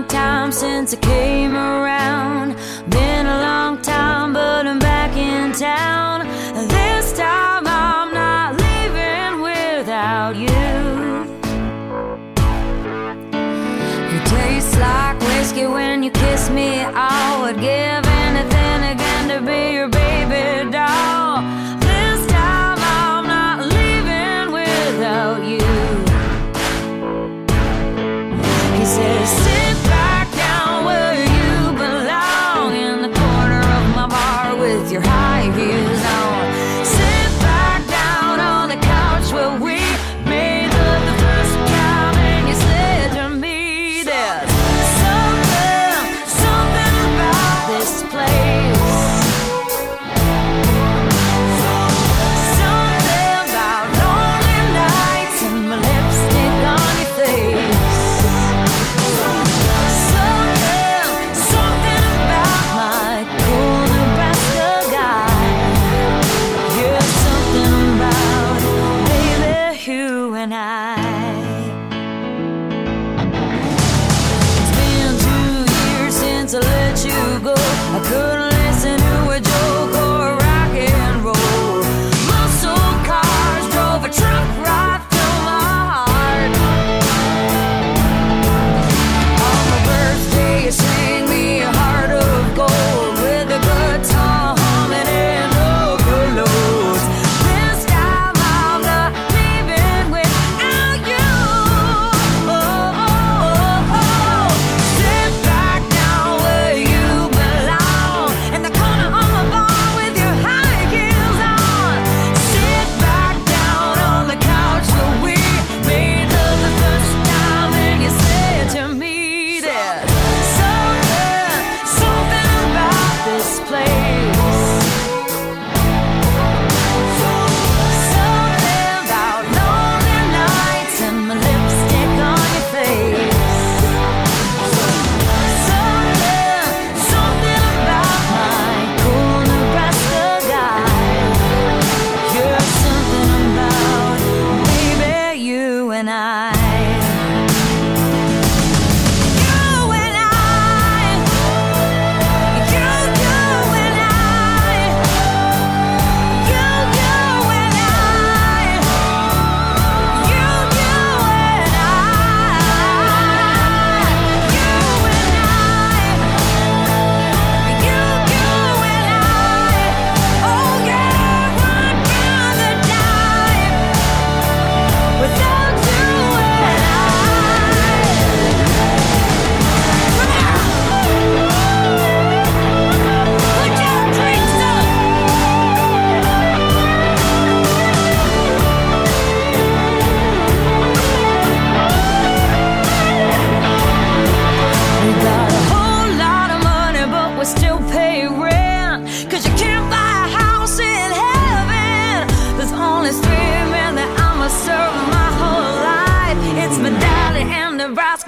long time since I came around. Been a long time, but I'm back in town. This time I'm not leaving without you. It tastes like whiskey when you kiss me. I would give.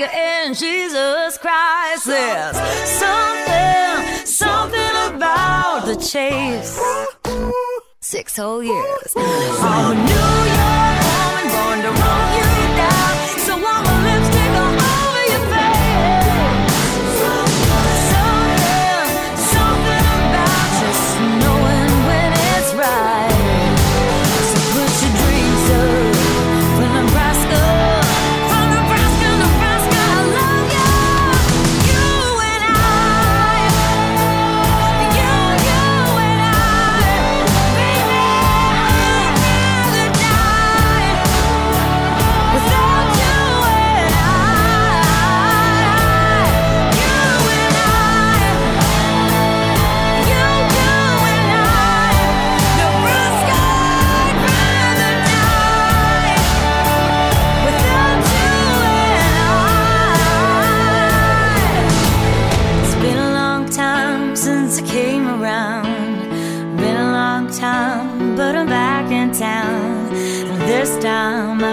Oscar and Jesus Christ. There's something, something about the chase. Six whole years. All new. but I'm back in town. This time